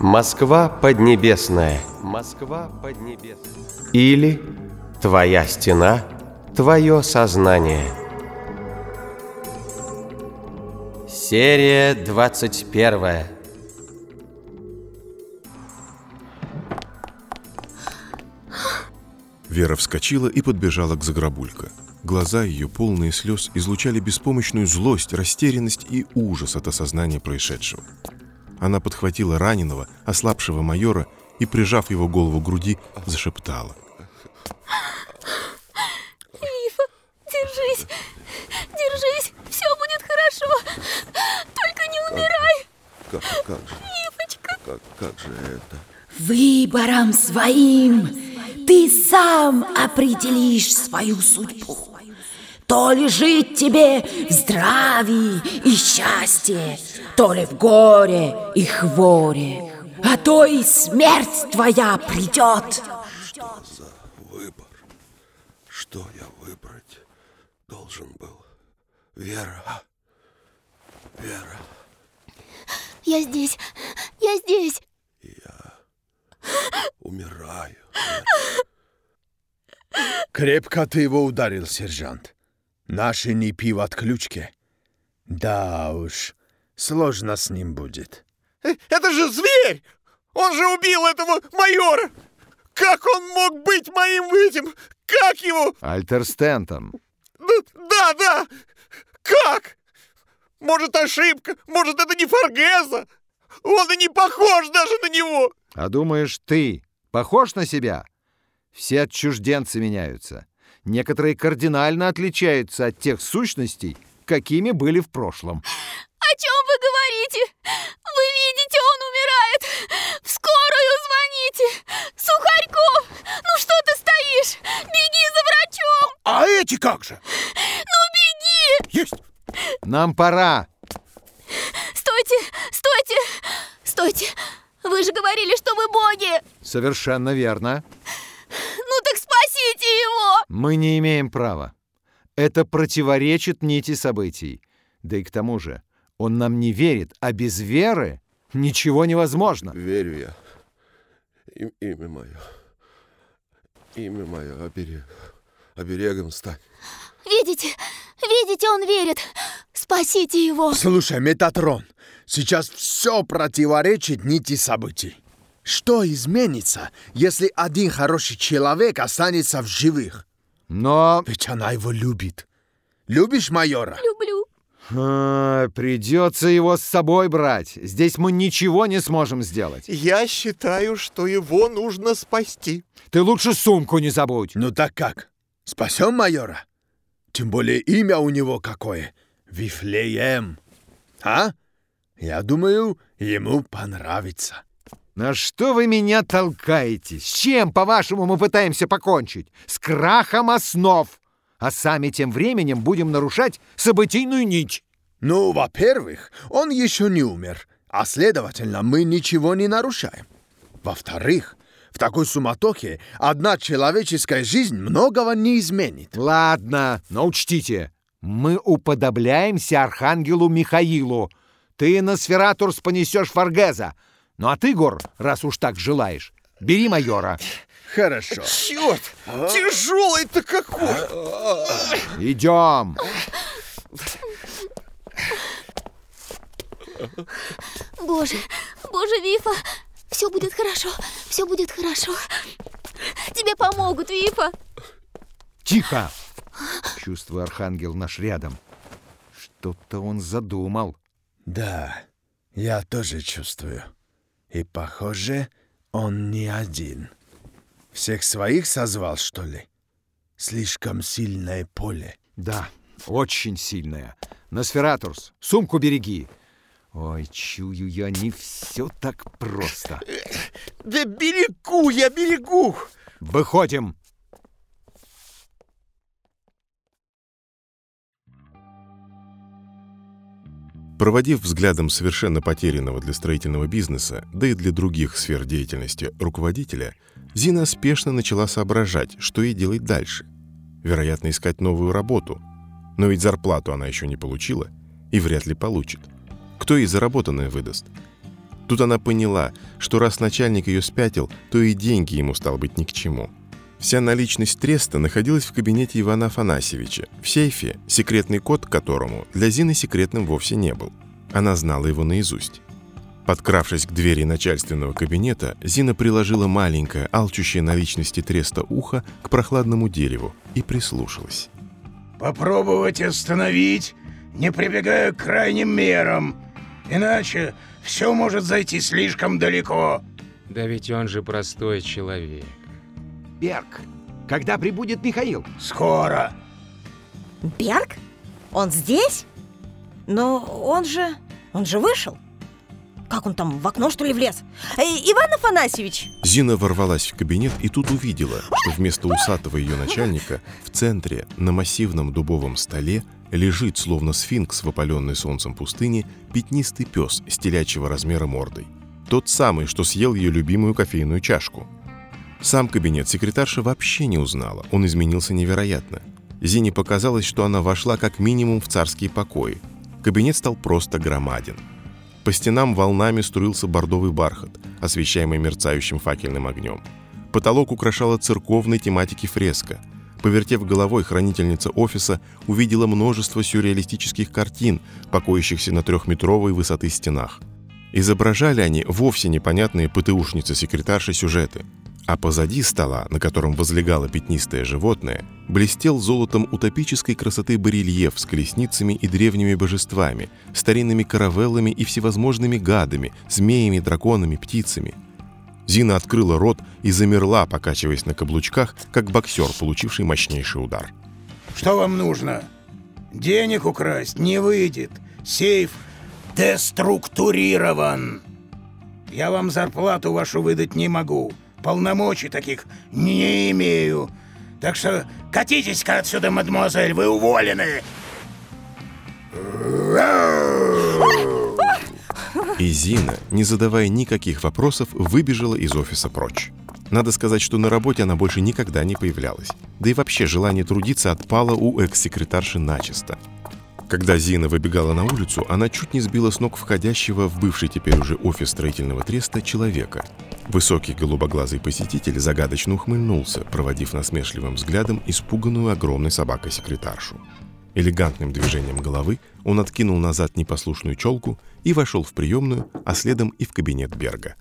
Москва поднебесная. Москва поднебесная. Или Твоя стена, твое сознание. Серия 21. Вера вскочила и подбежала к Загробулько. Глаза ее, полные слез, излучали беспомощную злость, растерянность и ужас от осознания происшедшего. Она подхватила раненого, ослабшего майора и, прижав его голову к груди, зашептала. Вифа, держись, держись, все будет хорошо. Только не умирай. Как, как же? Вифочка. Как, как же это? Выбором своим ты сам определишь свою судьбу. То ли жить тебе в здравии и счастье, то ли в горе и хворе, а то и смерть твоя придет. Что за выбор? Что я выбрать должен был? Вера? Вера? Я здесь, я здесь. Умираю. Крепко ты его ударил, сержант. Наши не пив отключки. Да уж, сложно с ним будет. Это же зверь! Он же убил этого майора! Как он мог быть моим этим? Как его? Альтер Стентон. Ну, Да, да! Как? Может, ошибка? Может, это не Форгеза? Он и не похож даже на него! А думаешь, ты похож на себя? Все отчужденцы меняются. Некоторые кардинально отличаются от тех сущностей, какими были в прошлом. О чем вы говорите? Вы видите, он умирает. В скорую звоните. Сухарьку, ну что ты стоишь? Беги за врачом. А эти как же? Ну беги. Есть! Нам пора. Стойте, стойте, стойте. Вы же говорили, что вы боги. Совершенно верно. Ну так спасите его. Мы не имеем права. Это противоречит нити событий. Да и к тому же, он нам не верит, а без веры ничего невозможно. Верю я. Им- имя мое. Имя мое оберег. Оберегом стань. Видите, видите, он верит. Спасите его. Слушай, Метатрон, сейчас все противоречит нити событий. Что изменится, если один хороший человек останется в живых? Но Ведь она его любит. Любишь майора? Люблю. а, придется его с собой брать. Здесь мы ничего не сможем сделать. Я считаю, что его нужно спасти. Ты лучше сумку не забудь. Ну так как? Спасем майора? Тем более имя у него какое. Вифлеем. А? Я думаю, ему понравится. На что вы меня толкаете? С чем, по-вашему, мы пытаемся покончить? С крахом основ. А сами тем временем будем нарушать событийную нить. Ну, во-первых, он еще не умер, а следовательно, мы ничего не нарушаем. Во-вторых, в такой суматохе одна человеческая жизнь многого не изменит. Ладно, но учтите, мы уподобляемся архангелу Михаилу. Ты на Сфературс понесешь Фаргеза. Ну а ты, Гор, раз уж так желаешь, бери майора. Хорошо. Черт, тяжелый-то какой! Идем. Боже, боже, Вифа, все будет хорошо, все будет хорошо. Тебе помогут, Вифа. Тихо! Чувствую, архангел наш рядом. Что-то он задумал. Да, я тоже чувствую. И, похоже, он не один. Всех своих созвал, что ли? Слишком сильное поле. Да, очень сильная. Носфературс, сумку береги. Ой, чую я, не все так просто. Да берегу я, берегу! Выходим. Проводив взглядом совершенно потерянного для строительного бизнеса, да и для других сфер деятельности руководителя, Зина спешно начала соображать, что ей делать дальше. Вероятно, искать новую работу. Но ведь зарплату она еще не получила и вряд ли получит. Кто ей заработанное выдаст? Тут она поняла, что раз начальник ее спятил, то и деньги ему стал быть ни к чему. Вся наличность треста находилась в кабинете Ивана Афанасьевича, в сейфе, секретный код к которому для Зины секретным вовсе не был. Она знала его наизусть. Подкравшись к двери начальственного кабинета, Зина приложила маленькое, алчущее наличности треста ухо к прохладному дереву и прислушалась. Попробовать остановить, не прибегая к крайним мерам. Иначе все может зайти слишком далеко. Да ведь он же простой человек. Берг, когда прибудет Михаил? Скоро. Берг? Он здесь? Но он же... он же вышел. Как он там, в окно, что ли, влез? Э, Иван Афанасьевич! Зина ворвалась в кабинет и тут увидела, что вместо усатого ее начальника в центре, на массивном дубовом столе, лежит, словно сфинкс в опаленной солнцем пустыне, пятнистый пес с телячьего размера мордой. Тот самый, что съел ее любимую кофейную чашку. Сам кабинет секретарша вообще не узнала, он изменился невероятно. Зине показалось, что она вошла как минимум в царские покои. Кабинет стал просто громаден. По стенам волнами струился бордовый бархат, освещаемый мерцающим факельным огнем. Потолок украшала церковной тематики фреска. Повертев головой, хранительница офиса увидела множество сюрреалистических картин, покоящихся на трехметровой высоты стенах. Изображали они вовсе непонятные ПТУшницы-секретарши сюжеты – а позади стола, на котором возлегало пятнистое животное, блестел золотом утопической красоты барельеф с колесницами и древними божествами, старинными каравеллами и всевозможными гадами, змеями, драконами, птицами. Зина открыла рот и замерла, покачиваясь на каблучках, как боксер, получивший мощнейший удар. Что вам нужно? Денег украсть не выйдет. Сейф деструктурирован. Я вам зарплату вашу выдать не могу полномочий таких не имею. Так что катитесь-ка отсюда, мадемуазель, вы уволены!» И Зина, не задавая никаких вопросов, выбежала из офиса прочь. Надо сказать, что на работе она больше никогда не появлялась. Да и вообще желание трудиться отпало у экс-секретарши начисто. Когда Зина выбегала на улицу, она чуть не сбила с ног входящего в бывший теперь уже офис строительного треста человека. Высокий голубоглазый посетитель загадочно ухмыльнулся, проводив насмешливым взглядом испуганную огромной собакой-секретаршу. Элегантным движением головы он откинул назад непослушную челку и вошел в приемную, а следом и в кабинет Берга.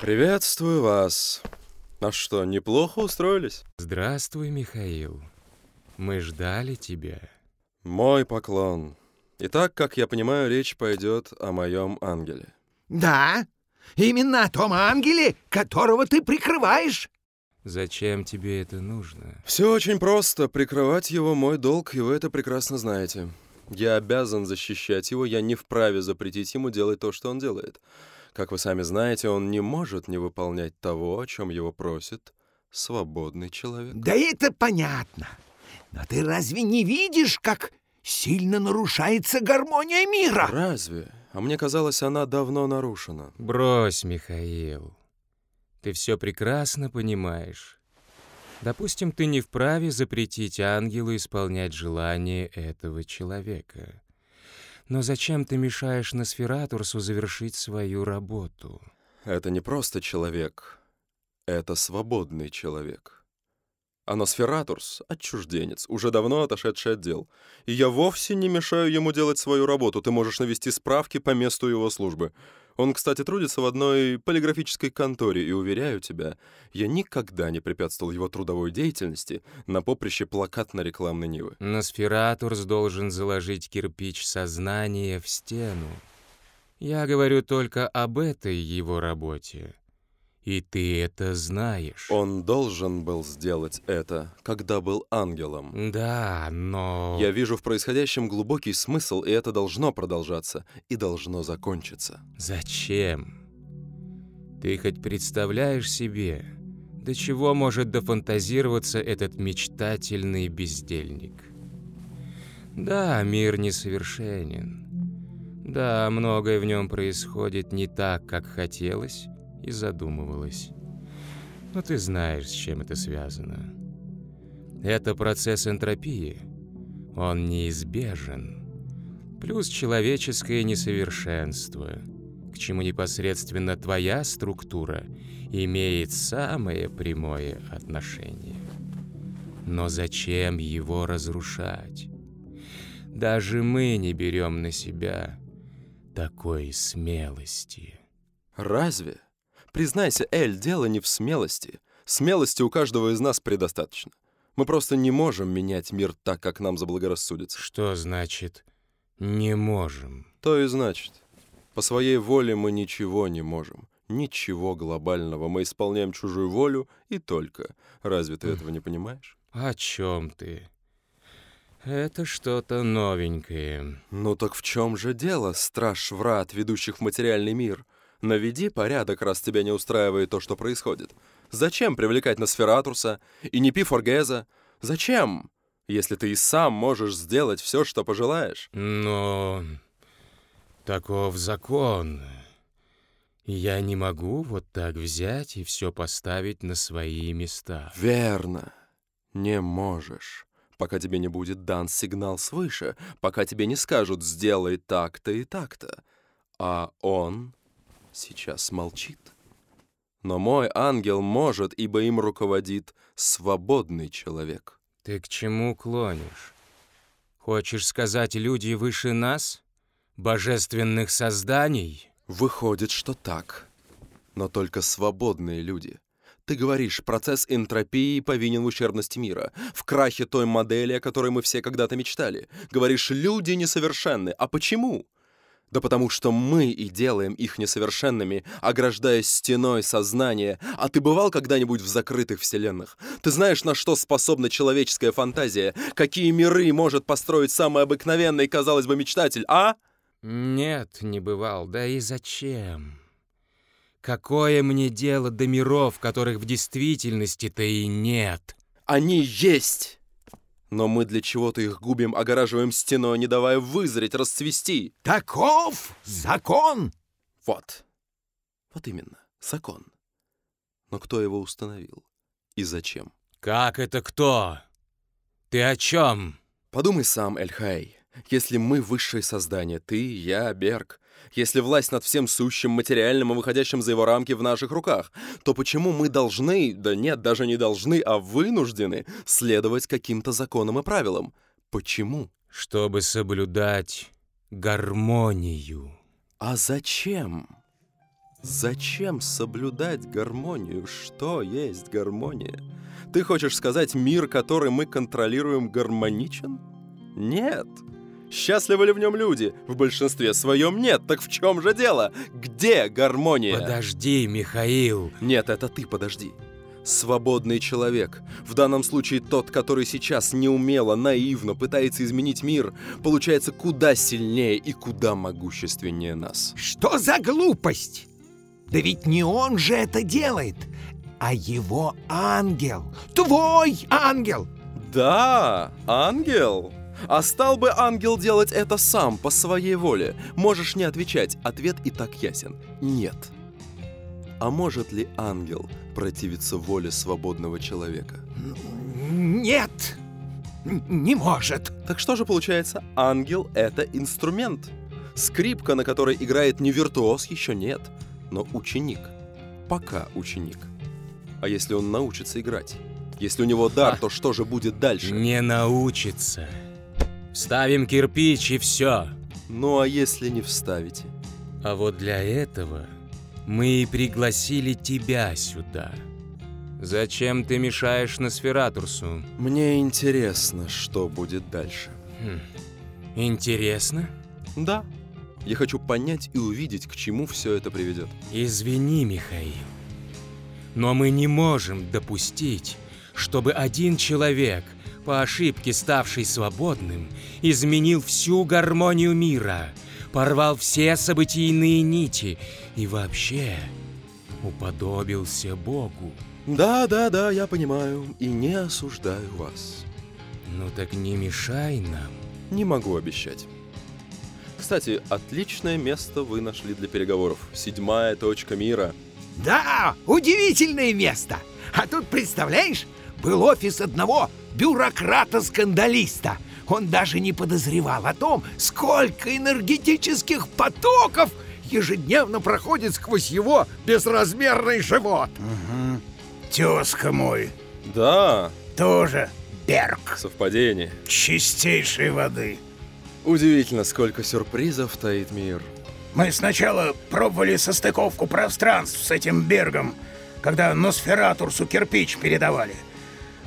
«Приветствую вас. А что, неплохо устроились?» «Здравствуй, Михаил. Мы ждали тебя». «Мой поклон. Итак, как я понимаю, речь пойдет о моем ангеле». «Да, Именно о том ангеле, которого ты прикрываешь. Зачем тебе это нужно? Все очень просто. Прикрывать его мой долг, и вы это прекрасно знаете. Я обязан защищать его, я не вправе запретить ему делать то, что он делает. Как вы сами знаете, он не может не выполнять того, о чем его просит свободный человек. Да это понятно. Но ты разве не видишь, как сильно нарушается гармония мира? Разве? А мне казалось, она давно нарушена. Брось, Михаил. Ты все прекрасно понимаешь. Допустим, ты не вправе запретить ангелу исполнять желание этого человека. Но зачем ты мешаешь Носфературсу завершить свою работу? Это не просто человек. Это свободный человек. А Носфературс — отчужденец, уже давно отошедший от дел. И я вовсе не мешаю ему делать свою работу, ты можешь навести справки по месту его службы. Он, кстати, трудится в одной полиграфической конторе, и, уверяю тебя, я никогда не препятствовал его трудовой деятельности на поприще плакатно-рекламной Нивы. Носфературс должен заложить кирпич сознания в стену. Я говорю только об этой его работе. И ты это знаешь. Он должен был сделать это, когда был ангелом. Да, но... Я вижу в происходящем глубокий смысл, и это должно продолжаться, и должно закончиться. Зачем? Ты хоть представляешь себе, до чего может дофантазироваться этот мечтательный бездельник? Да, мир несовершенен. Да, многое в нем происходит не так, как хотелось, и задумывалась. Но ты знаешь, с чем это связано. Это процесс энтропии. Он неизбежен. Плюс человеческое несовершенство, к чему непосредственно твоя структура имеет самое прямое отношение. Но зачем его разрушать? Даже мы не берем на себя такой смелости. Разве? Признайся, Эль, дело не в смелости. Смелости у каждого из нас предостаточно. Мы просто не можем менять мир так, как нам заблагорассудится. Что значит «не можем»? То и значит. По своей воле мы ничего не можем. Ничего глобального. Мы исполняем чужую волю и только. Разве ты этого не понимаешь? О чем ты? Это что-то новенькое. Ну так в чем же дело, страж врат, ведущих в материальный мир? Наведи порядок, раз тебя не устраивает то, что происходит. Зачем привлекать Носфературса и не Пифоргеза? Зачем, если ты и сам можешь сделать все, что пожелаешь? Но таков закон. Я не могу вот так взять и все поставить на свои места. Верно. Не можешь. Пока тебе не будет дан сигнал свыше, пока тебе не скажут «сделай так-то и так-то». А он сейчас молчит. Но мой ангел может, ибо им руководит свободный человек. Ты к чему клонишь? Хочешь сказать, люди выше нас? Божественных созданий? Выходит, что так. Но только свободные люди. Ты говоришь, процесс энтропии повинен в ущербности мира, в крахе той модели, о которой мы все когда-то мечтали. Говоришь, люди несовершенны. А почему? Да потому что мы и делаем их несовершенными, ограждаясь стеной сознания. А ты бывал когда-нибудь в закрытых вселенных? Ты знаешь, на что способна человеческая фантазия? Какие миры может построить самый обыкновенный, казалось бы, мечтатель, а? Нет, не бывал. Да и зачем? Какое мне дело до миров, которых в действительности-то и нет? Они есть! Но мы для чего-то их губим, огораживаем стеной, не давая вызреть, расцвести. Таков закон! Вот. Вот именно, закон. Но кто его установил? И зачем? Как это кто? Ты о чем? Подумай сам, Эльхай. Если мы высшее создание, ты, я, Берг, если власть над всем сущим, материальным и выходящим за его рамки в наших руках, то почему мы должны, да нет, даже не должны, а вынуждены следовать каким-то законам и правилам? Почему? Чтобы соблюдать гармонию. А зачем? Зачем соблюдать гармонию? Что есть гармония? Ты хочешь сказать, мир, который мы контролируем, гармоничен? Нет. Счастливы ли в нем люди? В большинстве своем нет. Так в чем же дело? Где гармония? Подожди, Михаил. Нет, это ты подожди. Свободный человек, в данном случае тот, который сейчас неумело, наивно пытается изменить мир, получается куда сильнее и куда могущественнее нас. Что за глупость? Да ведь не он же это делает, а его ангел. Твой ангел! Да, ангел. А стал бы ангел делать это сам, по своей воле? Можешь не отвечать, ответ и так ясен. Нет. А может ли ангел противиться воле свободного человека? Нет, не может. Так что же получается? Ангел — это инструмент. Скрипка, на которой играет не виртуоз, еще нет, но ученик. Пока ученик. А если он научится играть? Если у него дар, а, то что же будет дальше? Не научится. Вставим кирпич и все. Ну а если не вставите? А вот для этого мы и пригласили тебя сюда. Зачем ты мешаешь Носфературсу? Мне интересно, что будет дальше. Хм. Интересно? Да. Я хочу понять и увидеть, к чему все это приведет. Извини, Михаил, но мы не можем допустить, чтобы один человек – по ошибке ставший свободным, изменил всю гармонию мира, порвал все событийные нити и вообще уподобился Богу. Да, да, да, я понимаю и не осуждаю вас. Ну так не мешай нам. Не могу обещать. Кстати, отличное место вы нашли для переговоров. Седьмая точка мира. Да, удивительное место. А тут, представляешь, был офис одного бюрократа-скандалиста. Он даже не подозревал о том, сколько энергетических потоков ежедневно проходит сквозь его безразмерный живот. Угу. Тезка мой. Да. Тоже Берг. Совпадение. Чистейшей воды. Удивительно, сколько сюрпризов таит мир. Мы сначала пробовали состыковку пространств с этим Бергом, когда Носфературсу кирпич передавали.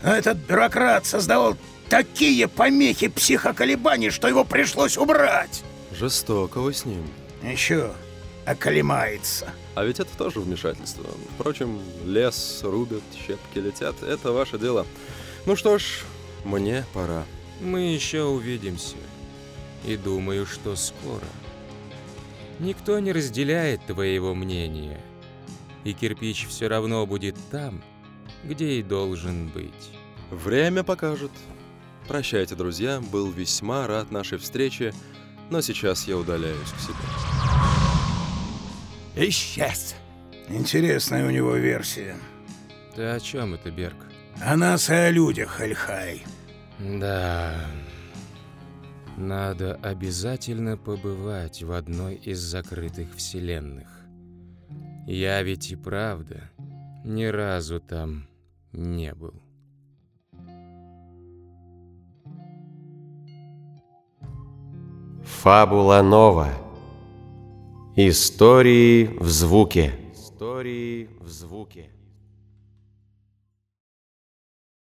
Но этот бюрократ создавал такие помехи психоколебаний, что его пришлось убрать. Жестоко вы с ним. Еще околемается. А ведь это тоже вмешательство. Впрочем, лес рубят, щепки летят. Это ваше дело. Ну что ж, мне пора. Мы еще увидимся. И думаю, что скоро. Никто не разделяет твоего мнения. И кирпич все равно будет там, где и должен быть. Время покажет. Прощайте, друзья. Был весьма рад нашей встрече, но сейчас я удаляюсь к себе. Исчез. Интересная у него версия. Ты о чем это, Берг? О нас и о людях, Эльхай. Да. Надо обязательно побывать в одной из закрытых вселенных. Я ведь и правда ни разу там не был. Фабула Нова. Истории в звуке. Истории в звуке.